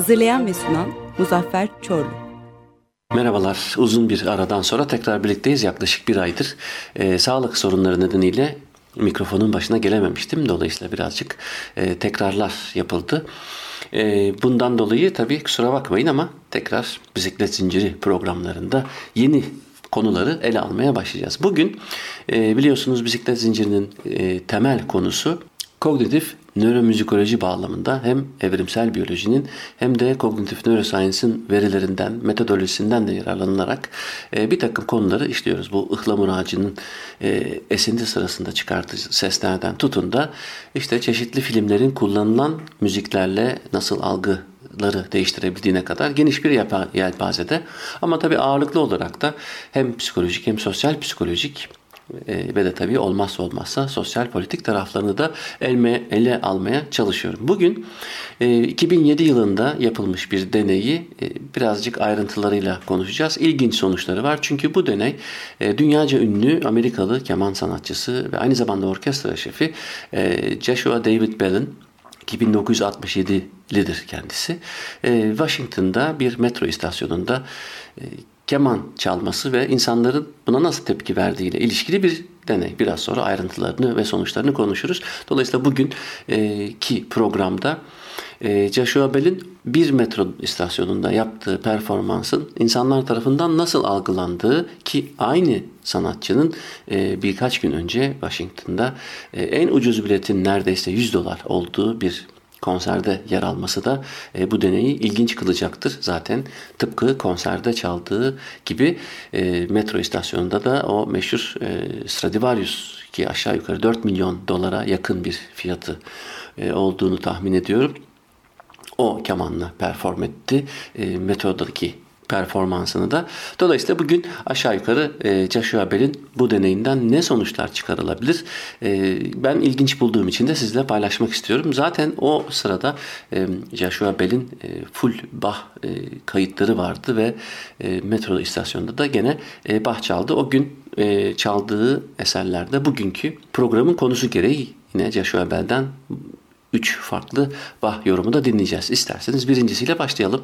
Hazırlayan ve sunan Muzaffer Çorlu. Merhabalar. Uzun bir aradan sonra tekrar birlikteyiz. Yaklaşık bir aydır e, sağlık sorunları nedeniyle mikrofonun başına gelememiştim. Dolayısıyla birazcık e, tekrarlar yapıldı. E, bundan dolayı tabii kusura bakmayın ama tekrar bisiklet zinciri programlarında yeni konuları ele almaya başlayacağız. Bugün e, biliyorsunuz bisiklet zincirinin e, temel konusu kognitif nöromüzikoloji bağlamında hem evrimsel biyolojinin hem de kognitif neuroscience'ın verilerinden, metodolojisinden de yararlanılarak e, bir takım konuları işliyoruz. Bu ıhlamur ağacının e, esinti sırasında çıkardığı seslerden tutun da işte çeşitli filmlerin kullanılan müziklerle nasıl algıları değiştirebildiğine kadar geniş bir yelpazede. Ama tabii ağırlıklı olarak da hem psikolojik hem sosyal psikolojik ve de tabii olmazsa olmazsa sosyal politik taraflarını da elme, ele almaya çalışıyorum. Bugün e, 2007 yılında yapılmış bir deneyi e, birazcık ayrıntılarıyla konuşacağız. İlginç sonuçları var çünkü bu deney e, dünyaca ünlü Amerikalı keman sanatçısı ve aynı zamanda orkestra şefi e, Joshua David Bell'in 1967'lidir kendisi. E, Washington'da bir metro istasyonunda e, keman çalması ve insanların buna nasıl tepki verdiğiyle ilişkili bir deney. Biraz sonra ayrıntılarını ve sonuçlarını konuşuruz. Dolayısıyla bugün e, ki programda e, Joshua Bell'in bir metro istasyonunda yaptığı performansın insanlar tarafından nasıl algılandığı ki aynı sanatçının e, birkaç gün önce Washington'da en ucuz biletin neredeyse 100 dolar olduğu bir konserde yer alması da e, bu deneyi ilginç kılacaktır. Zaten tıpkı konserde çaldığı gibi e, metro istasyonunda da o meşhur e, Stradivarius ki aşağı yukarı 4 milyon dolara yakın bir fiyatı e, olduğunu tahmin ediyorum. O kemanla perform etti. E, metrodaki performansını da. Dolayısıyla bugün aşağı yukarı e, Joshua Bell'in bu deneyinden ne sonuçlar çıkarılabilir? E, ben ilginç bulduğum için de sizle paylaşmak istiyorum. Zaten o sırada e, Joshua Bell'in e, full Bach e, kayıtları vardı ve e, metro istasyonunda da gene e, Bach çaldı. O gün e, çaldığı eserlerde bugünkü programın konusu gereği yine Joshua Bell'den 3 farklı Bach yorumu da dinleyeceğiz. İsterseniz birincisiyle başlayalım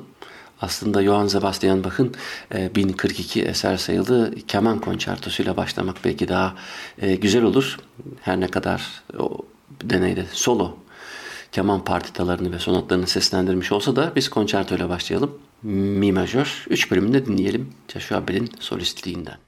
aslında Johann Sebastian Bach'ın 1042 e, eser sayılı keman konçertosuyla başlamak belki daha e, güzel olur. Her ne kadar o deneyde solo keman partitalarını ve sonatlarını seslendirmiş olsa da biz konçertoyla başlayalım. Mi majör 3 bölümünde dinleyelim Joshua Bell'in solistliğinden.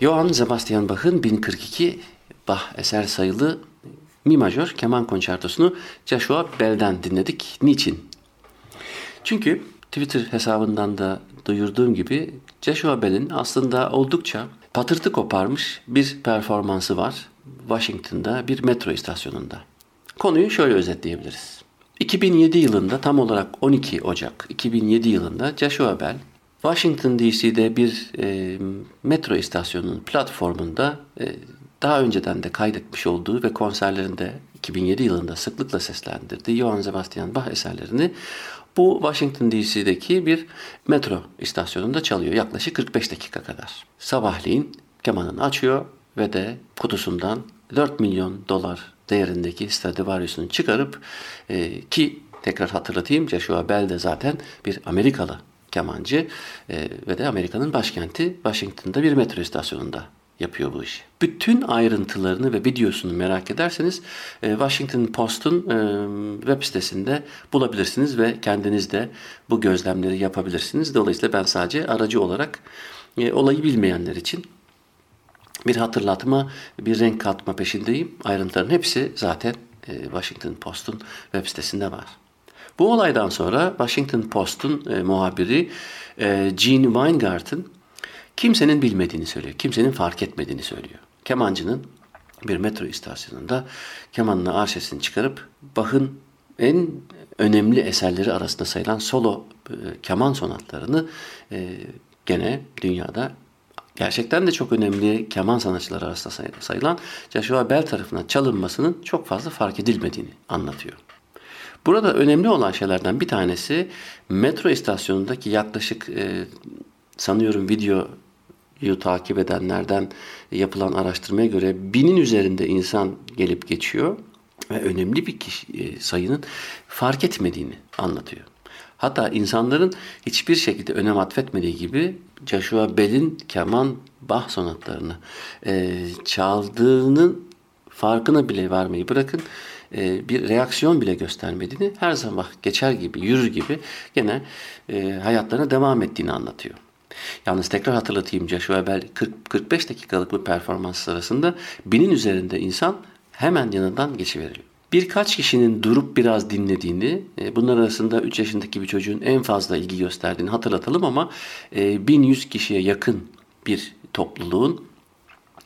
Johann Sebastian Bach'ın 1042 Bach eser sayılı Mi majör keman konçertosunu Joshua Bell'den dinledik. Niçin? Çünkü Twitter hesabından da duyurduğum gibi Joshua Bell'in aslında oldukça patırtı koparmış bir performansı var. Washington'da bir metro istasyonunda. Konuyu şöyle özetleyebiliriz. 2007 yılında tam olarak 12 Ocak 2007 yılında Joshua Bell Washington DC'de bir e, metro istasyonunun platformunda e, daha önceden de kaydetmiş olduğu ve konserlerinde 2007 yılında sıklıkla seslendirdiği Johann Sebastian Bach eserlerini bu Washington DC'deki bir metro istasyonunda çalıyor yaklaşık 45 dakika kadar. Sabahleyin kemanını açıyor ve de kutusundan 4 milyon dolar değerindeki Stradivarius'unu çıkarıp e, ki tekrar hatırlatayım Joshua Bell de zaten bir Amerikalı kemancı e, ve de Amerika'nın başkenti Washington'da bir metro istasyonunda yapıyor bu işi. Bütün ayrıntılarını ve videosunu merak ederseniz e, Washington Post'un e, web sitesinde bulabilirsiniz ve kendiniz de bu gözlemleri yapabilirsiniz. Dolayısıyla ben sadece aracı olarak e, olayı bilmeyenler için bir hatırlatma, bir renk katma peşindeyim. Ayrıntıların hepsi zaten Washington Post'un web sitesinde var. Bu olaydan sonra Washington Post'un e, muhabiri e, Gene Weingarten kimsenin bilmediğini söylüyor. Kimsenin fark etmediğini söylüyor. Kemancının bir metro istasyonunda kemanını arşesini çıkarıp Bach'ın en önemli eserleri arasında sayılan solo e, keman sonatlarını e, gene dünyada gerçekten de çok önemli keman sanatçıları arasında sayılan Joshua Bell tarafından çalınmasının çok fazla fark edilmediğini anlatıyor. Burada önemli olan şeylerden bir tanesi metro istasyonundaki yaklaşık e, sanıyorum videoyu takip edenlerden yapılan araştırmaya göre binin üzerinde insan gelip geçiyor ve önemli bir kişi, e, sayının fark etmediğini anlatıyor. Hatta insanların hiçbir şekilde önem atfetmediği gibi Joshua Bell'in keman Bach sonatlarını e, çaldığının farkına bile varmayı bırakın e, bir reaksiyon bile göstermediğini her zaman geçer gibi, yürür gibi gene e, hayatlarına devam ettiğini anlatıyor. Yalnız tekrar hatırlatayım Joshua Bell 40-45 dakikalık bu performans sırasında binin üzerinde insan hemen yanından geçiveriliyor. Birkaç kişinin durup biraz dinlediğini, e, bunlar arasında 3 yaşındaki bir çocuğun en fazla ilgi gösterdiğini hatırlatalım ama 1100 kişiye yakın bir topluluğun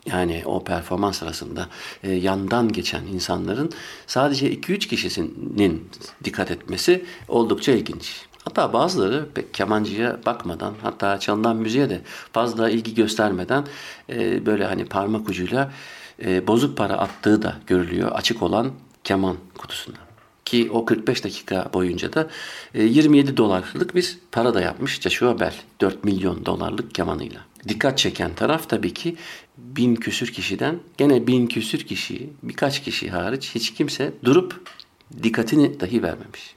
yani o performans sırasında e, yandan geçen insanların sadece 2-3 kişisinin dikkat etmesi oldukça ilginç. Hatta bazıları pek kemancıya bakmadan hatta çalınan müziğe de fazla ilgi göstermeden e, böyle hani parmak ucuyla e, bozuk para attığı da görülüyor açık olan keman kutusuna. Ki o 45 dakika boyunca da 27 e, dolarlık bir para da yapmış Joshua Bell 4 milyon dolarlık kemanıyla. Dikkat çeken taraf tabii ki bin küsür kişiden gene bin küsür kişi birkaç kişi hariç hiç kimse durup dikkatini dahi vermemiş.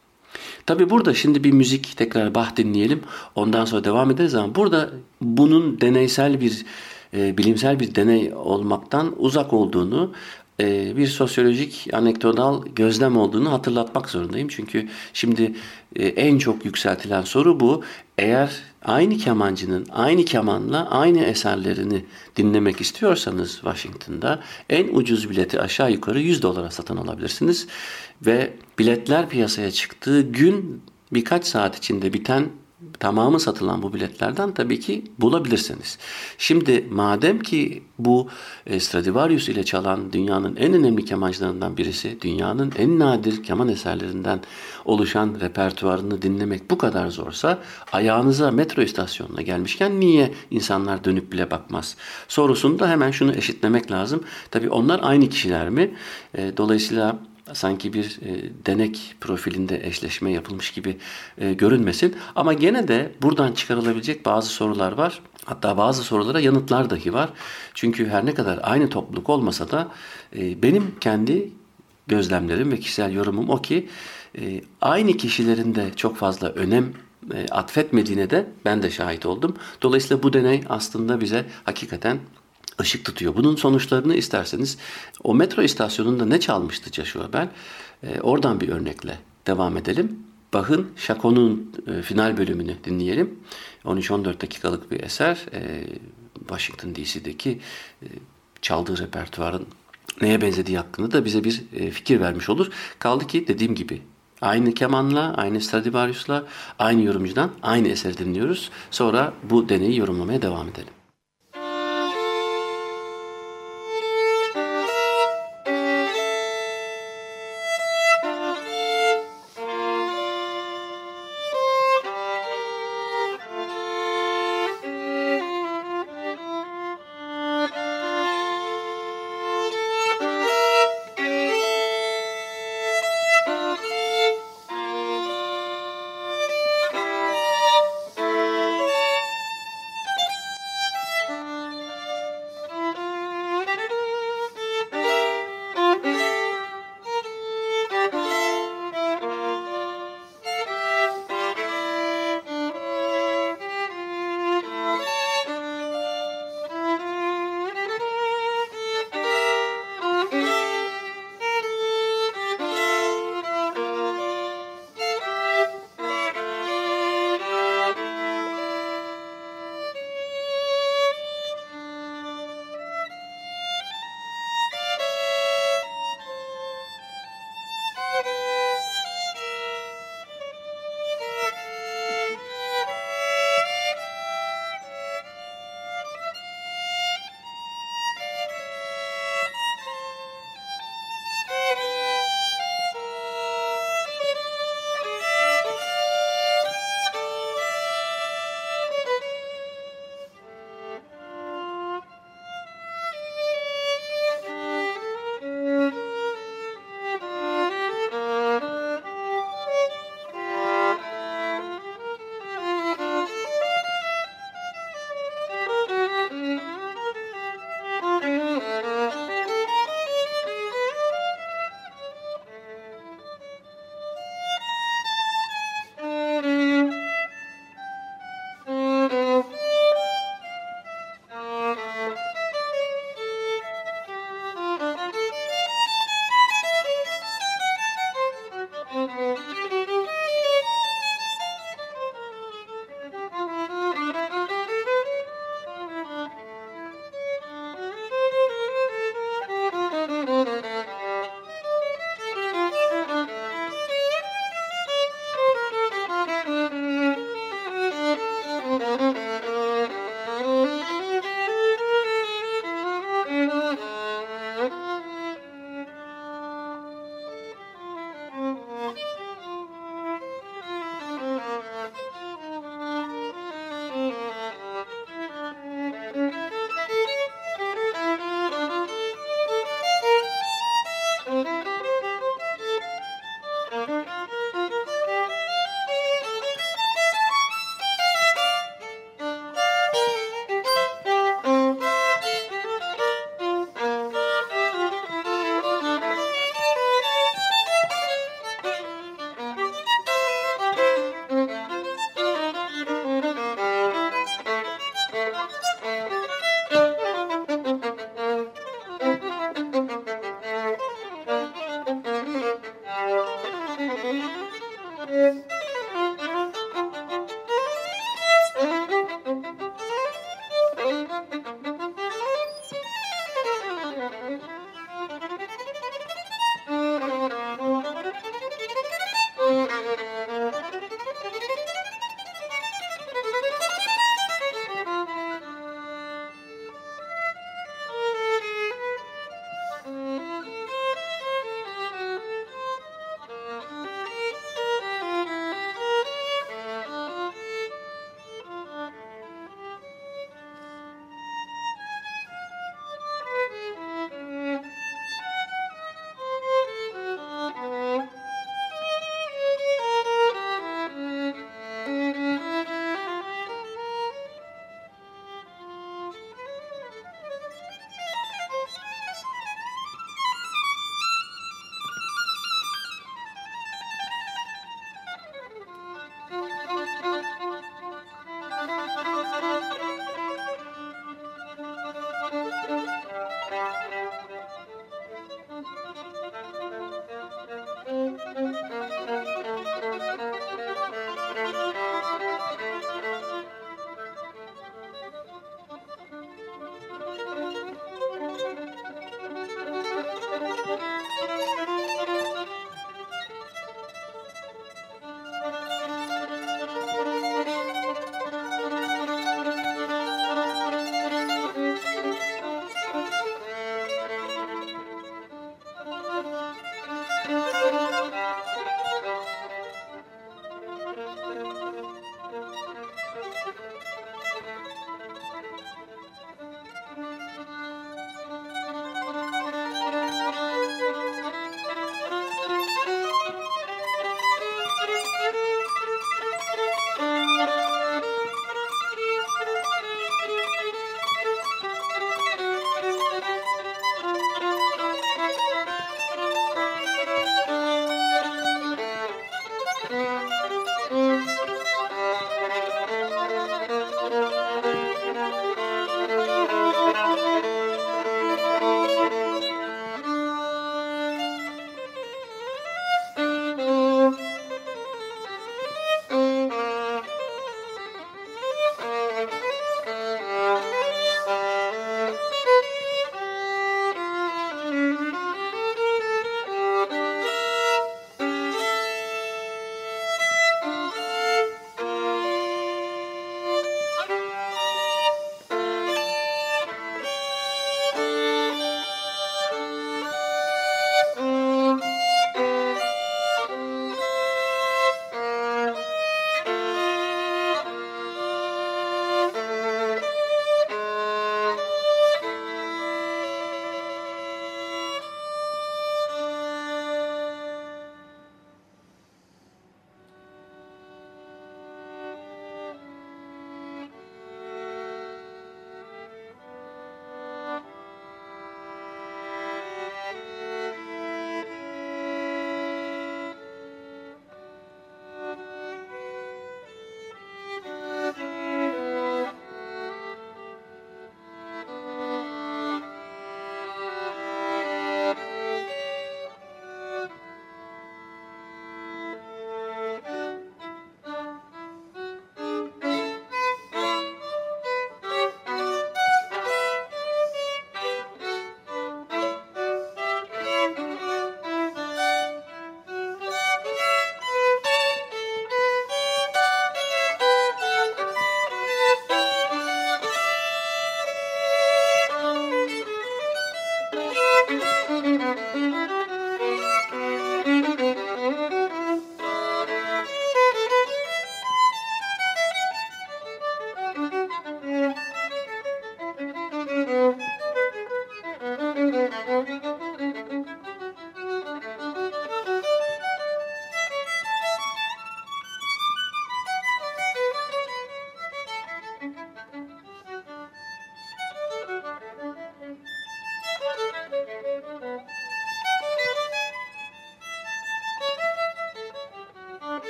Tabi burada şimdi bir müzik tekrar bah dinleyelim ondan sonra devam ederiz ama burada bunun deneysel bir e, bilimsel bir deney olmaktan uzak olduğunu e, bir sosyolojik anekdotal gözlem olduğunu hatırlatmak zorundayım. Çünkü şimdi e, en çok yükseltilen soru bu. Eğer aynı kemancının aynı kemanla aynı eserlerini dinlemek istiyorsanız Washington'da en ucuz bileti aşağı yukarı 100 dolara satın alabilirsiniz. Ve biletler piyasaya çıktığı gün birkaç saat içinde biten tamamı satılan bu biletlerden tabii ki bulabilirsiniz. Şimdi madem ki bu e, Stradivarius ile çalan dünyanın en önemli kemancılarından birisi, dünyanın en nadir keman eserlerinden oluşan repertuarını dinlemek bu kadar zorsa ayağınıza metro istasyonuna gelmişken niye insanlar dönüp bile bakmaz? Sorusunda hemen şunu eşitlemek lazım. Tabii onlar aynı kişiler mi? E, dolayısıyla sanki bir e, denek profilinde eşleşme yapılmış gibi e, görünmesin. Ama gene de buradan çıkarılabilecek bazı sorular var. Hatta bazı sorulara yanıtlar dahi var. Çünkü her ne kadar aynı topluluk olmasa da e, benim kendi gözlemlerim ve kişisel yorumum o ki e, aynı kişilerin de çok fazla önem e, atfetmediğine de ben de şahit oldum. Dolayısıyla bu deney aslında bize hakikaten ışık tutuyor. Bunun sonuçlarını isterseniz o metro istasyonunda ne çalmıştı Joshua Bell? E, oradan bir örnekle devam edelim. Bach'ın Chacon'un e, final bölümünü dinleyelim. 13-14 dakikalık bir eser. E, Washington DC'deki e, çaldığı repertuarın neye benzediği hakkında da bize bir e, fikir vermiş olur. Kaldı ki dediğim gibi aynı kemanla, aynı Stradivarius'la, aynı yorumcudan aynı eser dinliyoruz. Sonra bu deneyi yorumlamaya devam edelim.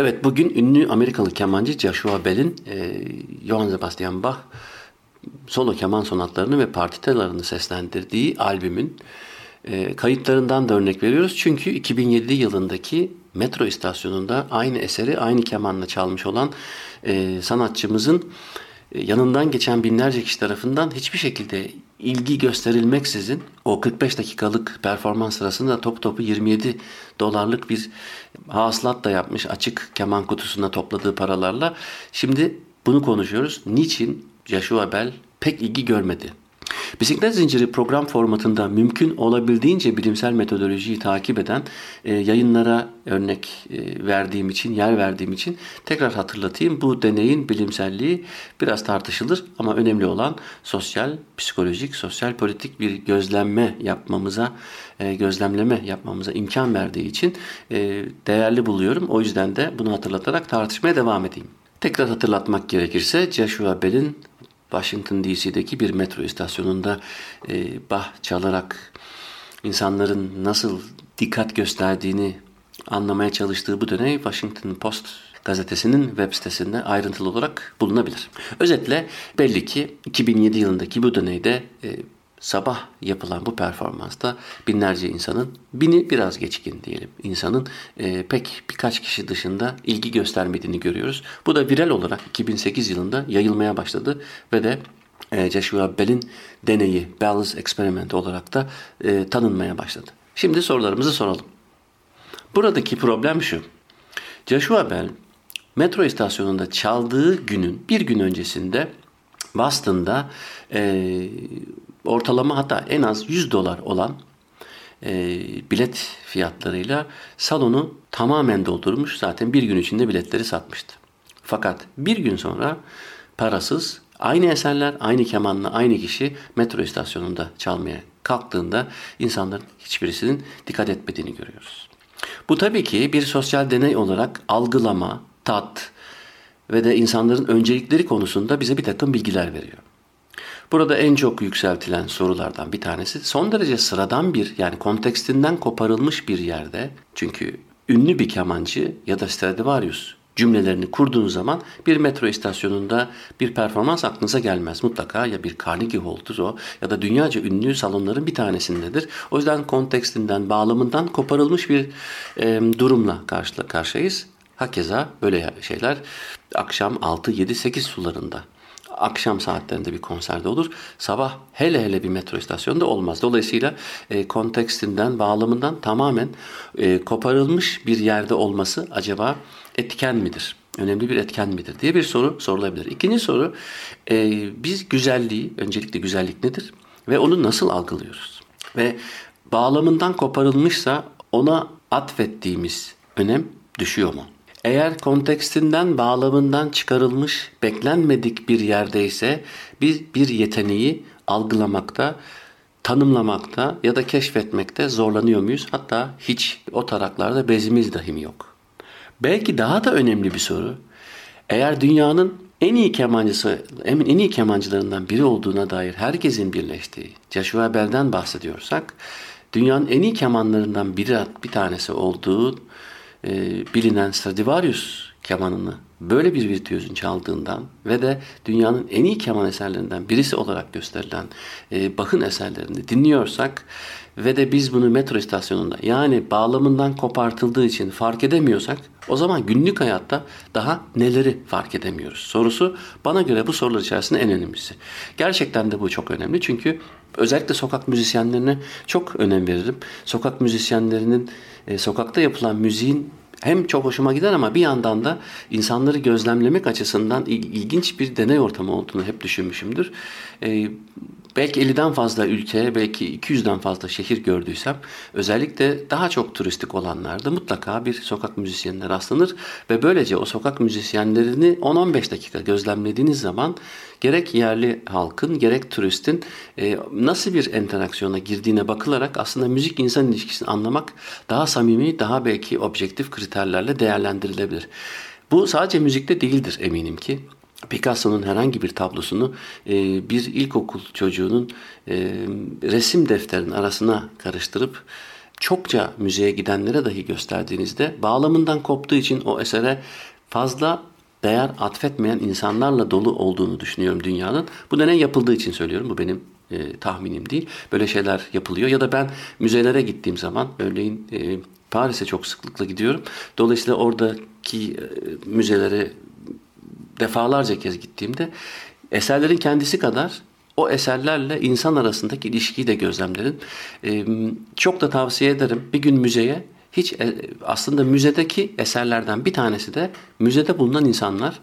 Evet bugün ünlü Amerikalı kemancı Joshua Bell'in e, Johann Sebastian Bach solo keman sonatlarını ve partitalarını seslendirdiği albümün e, kayıtlarından da örnek veriyoruz. Çünkü 2007 yılındaki metro istasyonunda aynı eseri aynı kemanla çalmış olan e, sanatçımızın e, yanından geçen binlerce kişi tarafından hiçbir şekilde ilgi gösterilmeksizin o 45 dakikalık performans sırasında top topu 27 dolarlık bir hasılat da yapmış açık keman kutusuna topladığı paralarla. Şimdi bunu konuşuyoruz. Niçin Joshua Bell pek ilgi görmedi? Bisiklet zinciri program formatında mümkün olabildiğince bilimsel metodolojiyi takip eden e, yayınlara örnek e, verdiğim için, yer verdiğim için tekrar hatırlatayım. Bu deneyin bilimselliği biraz tartışılır ama önemli olan sosyal, psikolojik, sosyal politik bir gözlenme yapmamıza, e, gözlemleme yapmamıza imkan verdiği için e, değerli buluyorum. O yüzden de bunu hatırlatarak tartışmaya devam edeyim. Tekrar hatırlatmak gerekirse Joshua Bell'in Washington DC'deki bir metro istasyonunda e, bah çalarak insanların nasıl dikkat gösterdiğini anlamaya çalıştığı bu deney Washington Post gazetesinin web sitesinde ayrıntılı olarak bulunabilir. Özetle belli ki 2007 yılındaki bu deneyde e, sabah yapılan bu performansta binlerce insanın, bini biraz geçkin diyelim insanın e, pek birkaç kişi dışında ilgi göstermediğini görüyoruz. Bu da viral olarak 2008 yılında yayılmaya başladı ve de e, Joshua Bell'in deneyi, Bell's Experiment olarak da e, tanınmaya başladı. Şimdi sorularımızı soralım. Buradaki problem şu. Joshua Bell metro istasyonunda çaldığı günün bir gün öncesinde Boston'da e, ortalama hatta en az 100 dolar olan e, bilet fiyatlarıyla salonu tamamen doldurmuş. Zaten bir gün içinde biletleri satmıştı. Fakat bir gün sonra parasız aynı eserler, aynı kemanla aynı kişi metro istasyonunda çalmaya kalktığında insanların hiçbirisinin dikkat etmediğini görüyoruz. Bu tabii ki bir sosyal deney olarak algılama, tat ve de insanların öncelikleri konusunda bize bir takım bilgiler veriyor. Burada en çok yükseltilen sorulardan bir tanesi son derece sıradan bir yani kontekstinden koparılmış bir yerde çünkü ünlü bir kemancı ya da Stradivarius cümlelerini kurduğunuz zaman bir metro istasyonunda bir performans aklınıza gelmez. Mutlaka ya bir Carnegie Hall'dur o ya da dünyaca ünlü salonların bir tanesindedir. O yüzden kontekstinden, bağlamından koparılmış bir e, durumla karşı karşıyayız. Hakeza böyle şeyler akşam 6, 7, 8 sularında akşam saatlerinde bir konserde olur. Sabah hele hele bir metro istasyonunda olmaz. Dolayısıyla e, kontekstinden, bağlamından tamamen e, koparılmış bir yerde olması acaba etken midir? Önemli bir etken midir diye bir soru sorulabilir. İkinci soru, e, biz güzelliği, öncelikle güzellik nedir ve onu nasıl algılıyoruz? Ve bağlamından koparılmışsa ona atfettiğimiz önem düşüyor mu? Eğer kontekstinden, bağlamından çıkarılmış, beklenmedik bir yerdeyse biz bir yeteneği algılamakta, tanımlamakta ya da keşfetmekte zorlanıyor muyuz? Hatta hiç o taraklarda bezimiz dahi yok? Belki daha da önemli bir soru. Eğer dünyanın en iyi kemancısı, en iyi kemancılarından biri olduğuna dair herkesin birleştiği Joshua Bell'den bahsediyorsak, dünyanın en iyi kemanlarından biri bir tanesi olduğu e, bilinen Stradivarius kemanını böyle bir virtüözün çaldığından ve de dünyanın en iyi keman eserlerinden birisi olarak gösterilen e, Bach'ın eserlerini dinliyorsak ve de biz bunu metro istasyonunda yani bağlamından kopartıldığı için fark edemiyorsak o zaman günlük hayatta daha neleri fark edemiyoruz? Sorusu bana göre bu sorular içerisinde en önemlisi. Gerçekten de bu çok önemli çünkü özellikle sokak müzisyenlerine çok önem veririm. Sokak müzisyenlerinin e, sokakta yapılan müziğin hem çok hoşuma gider ama bir yandan da insanları gözlemlemek açısından ilginç bir deney ortamı olduğunu hep düşünmüşümdür. E, belki 50'den fazla ülke, belki 200'den fazla şehir gördüysem özellikle daha çok turistik olanlarda mutlaka bir sokak müzisyenine rastlanır ve böylece o sokak müzisyenlerini 10-15 dakika gözlemlediğiniz zaman gerek yerli halkın gerek turistin e, nasıl bir interaksiyona girdiğine bakılarak aslında müzik insan ilişkisini anlamak daha samimi, daha belki objektif kriterlerle değerlendirilebilir. Bu sadece müzikte değildir eminim ki. Picasso'nun herhangi bir tablosunu e, bir ilkokul çocuğunun e, resim defterinin arasına karıştırıp çokça müzeye gidenlere dahi gösterdiğinizde bağlamından koptuğu için o esere fazla değer atfetmeyen insanlarla dolu olduğunu düşünüyorum dünyanın. Bu deney yapıldığı için söylüyorum. Bu benim e, tahminim değil. Böyle şeyler yapılıyor. Ya da ben müzelere gittiğim zaman örneğin e, Paris'e çok sıklıkla gidiyorum. Dolayısıyla oradaki e, müzelere defalarca kez gittiğimde eserlerin kendisi kadar o eserlerle insan arasındaki ilişkiyi de gözlemlerin. E, çok da tavsiye ederim. Bir gün müzeye hiç e, aslında müzedeki eserlerden bir tanesi de müzede bulunan insanlar.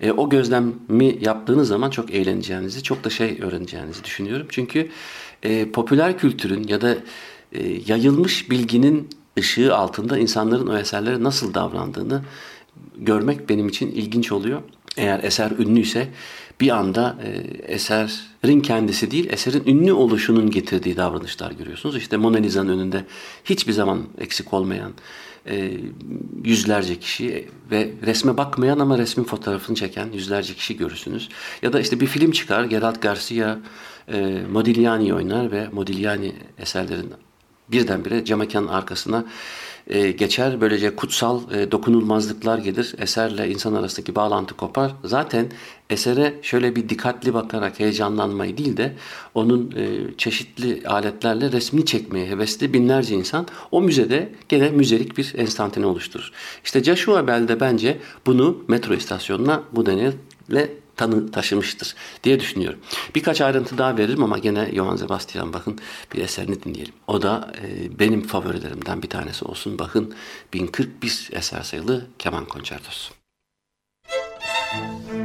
E, o gözlemi yaptığınız zaman çok eğleneceğinizi, çok da şey öğreneceğinizi düşünüyorum. Çünkü e, popüler kültürün ya da e, yayılmış bilginin ışığı altında insanların o eserlere nasıl davrandığını görmek benim için ilginç oluyor. Eğer eser ünlüyse bir anda e, eserin kendisi değil, eserin ünlü oluşunun getirdiği davranışlar görüyorsunuz. İşte Mona Lisa'nın önünde hiçbir zaman eksik olmayan e, yüzlerce kişi ve resme bakmayan ama resmin fotoğrafını çeken yüzlerce kişi görürsünüz. Ya da işte bir film çıkar, Geralt Garcia e, Modigliani oynar ve Modigliani eserlerin birdenbire cam mekanın arkasına e, geçer. Böylece kutsal e, dokunulmazlıklar gelir. Eserle insan arasındaki bağlantı kopar. Zaten esere şöyle bir dikkatli bakarak heyecanlanmayı değil de onun e, çeşitli aletlerle resmini çekmeye hevesli binlerce insan o müzede gene müzelik bir enstantane oluşturur. İşte Joshua Bell de bence bunu metro istasyonuna bu deneyle tanı taşımıştır diye düşünüyorum. Birkaç ayrıntı daha veririm ama gene Johann Sebastian Bach'ın bir eserini dinleyelim. O da e, benim favorilerimden bir tanesi olsun. Bach'ın 1041 eser sayılı keman konçertosu. Müzik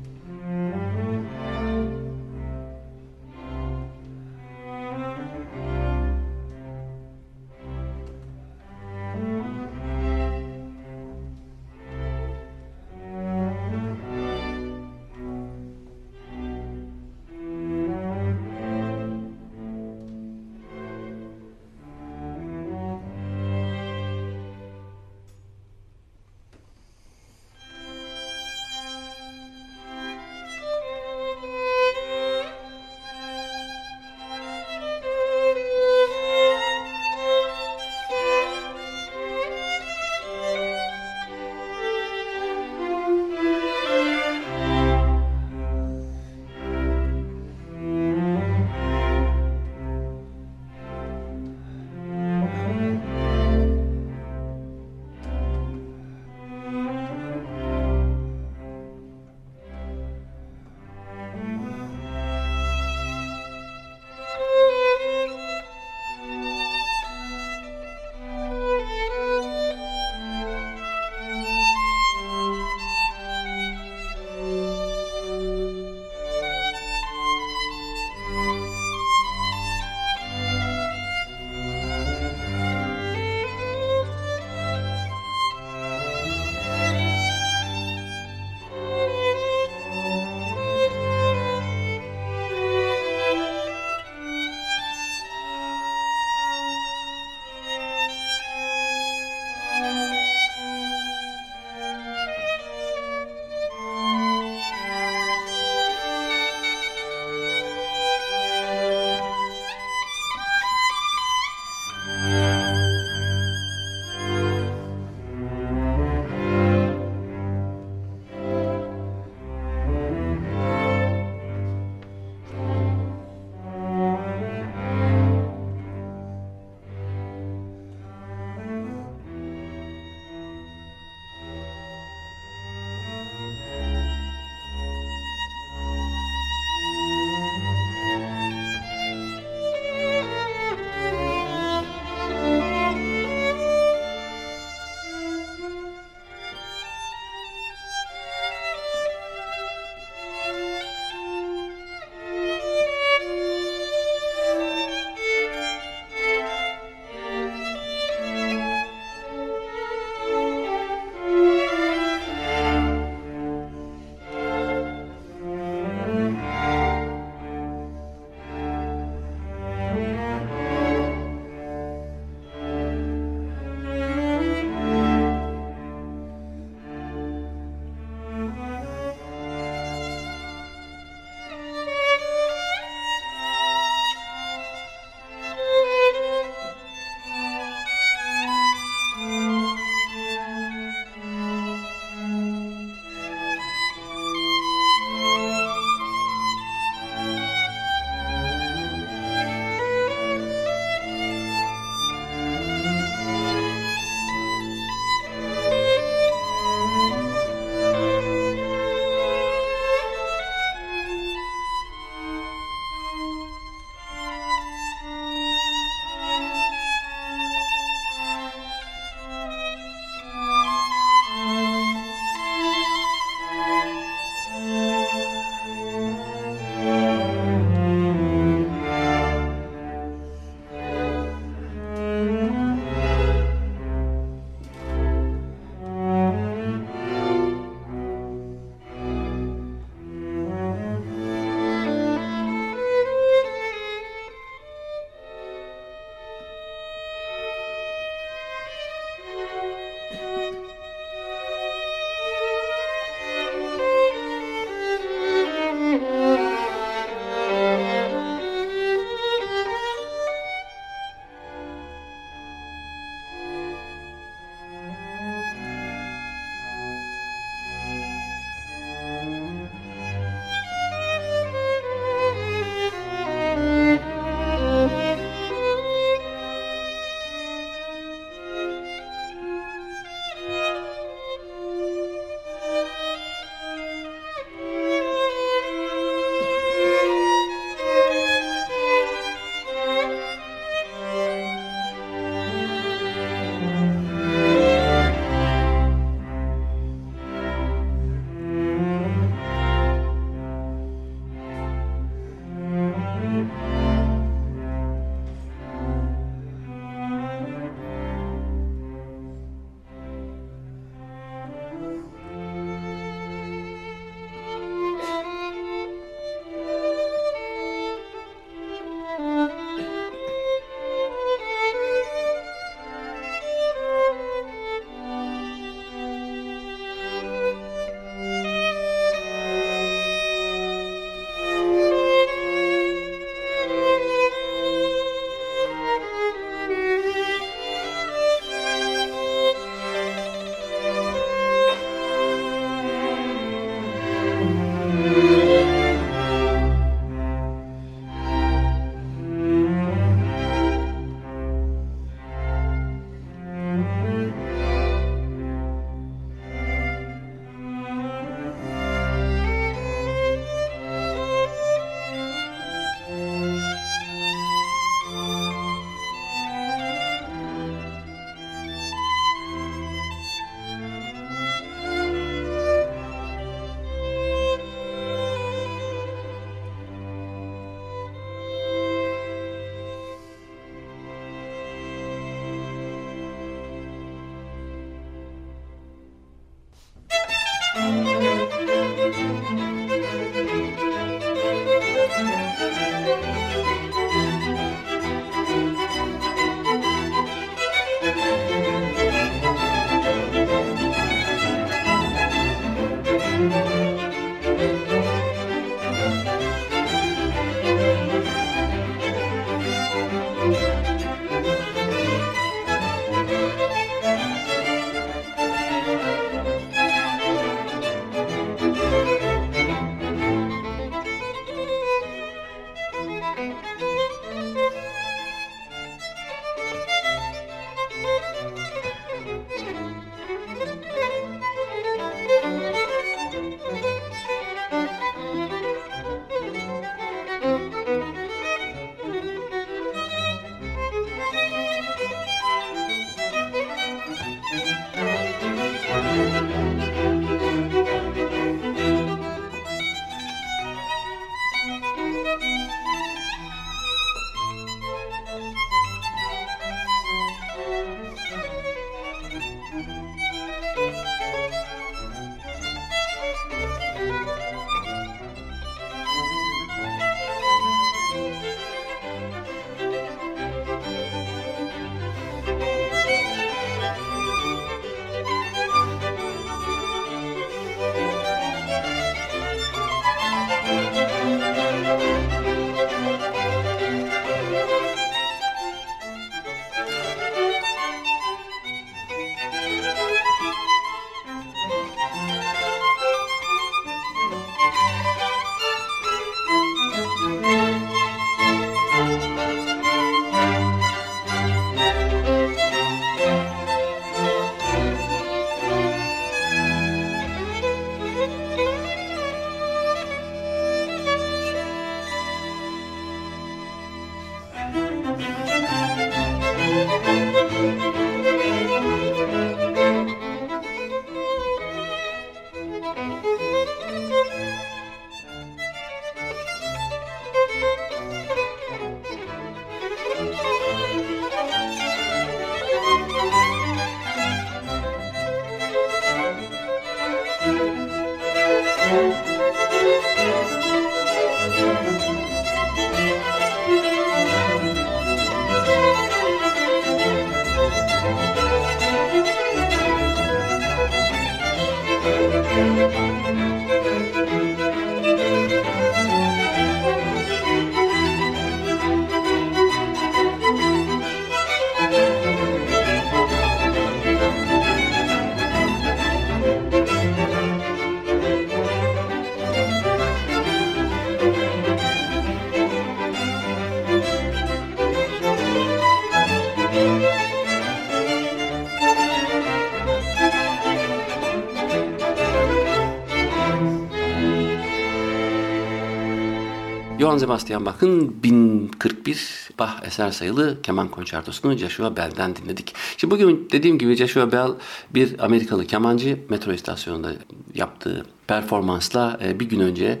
Johann Sebastian Bach'ın 1041 Bach eser sayılı keman konçertosunu Joshua Bell'den dinledik. Şimdi bugün dediğim gibi Joshua Bell bir Amerikalı kemancı metro istasyonunda yaptığı performansla e, bir gün önce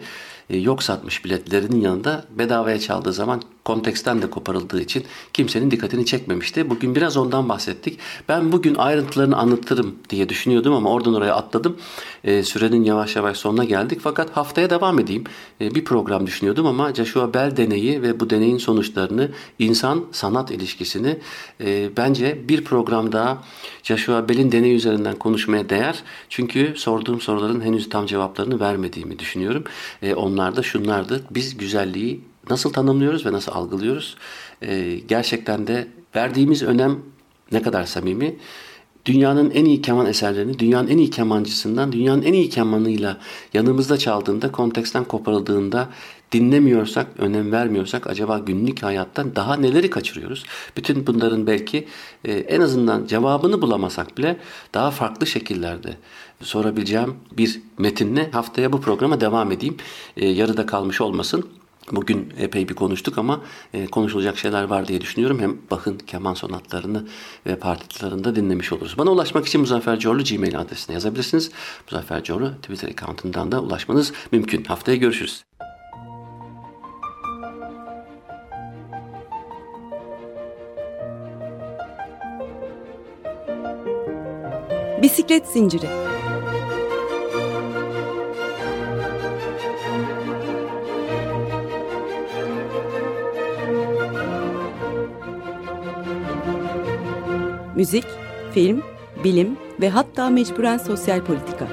e, yok satmış biletlerinin yanında bedavaya çaldığı zaman konteksten de koparıldığı için kimsenin dikkatini çekmemişti. Bugün biraz ondan bahsettik. Ben bugün ayrıntılarını anlatırım diye düşünüyordum ama oradan oraya atladım. E, sürenin yavaş yavaş sonuna geldik. Fakat haftaya devam edeyim. E, bir program düşünüyordum ama Joshua Bell deneyi ve bu deneyin sonuçlarını, insan-sanat ilişkisini e, bence bir program daha Joshua Bell'in deneyi üzerinden konuşmaya değer. Çünkü sorduğum soruların henüz tam cevaplarını vermediğimi düşünüyorum. E, onlar da şunlardı. Biz güzelliği nasıl tanımlıyoruz ve nasıl algılıyoruz? E, gerçekten de verdiğimiz önem ne kadar samimi? Dünyanın en iyi keman eserlerini dünyanın en iyi kemancısından dünyanın en iyi kemanıyla yanımızda çaldığında, konteksten koparıldığında dinlemiyorsak, önem vermiyorsak acaba günlük hayattan daha neleri kaçırıyoruz? Bütün bunların belki e, en azından cevabını bulamasak bile daha farklı şekillerde sorabileceğim bir metinle haftaya bu programa devam edeyim. E, yarıda kalmış olmasın. Bugün epey bir konuştuk ama e, konuşulacak şeyler var diye düşünüyorum. Hem Bach'ın keman sonatlarını ve partitlarını da dinlemiş oluruz. Bana ulaşmak için Muzaffer Corlu Gmail adresine yazabilirsiniz. Muzaffer Corlu Twitter accountundan da ulaşmanız mümkün. Haftaya görüşürüz. Bisiklet zinciri Müzik, film, bilim ve hatta mecburen sosyal politika.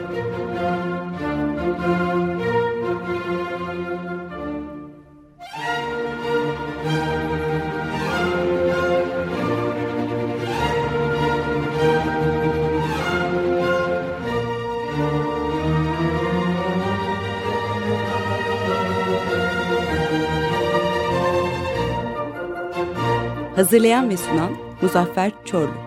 Hazırlayan ve sunan Muzaffer Çorlu.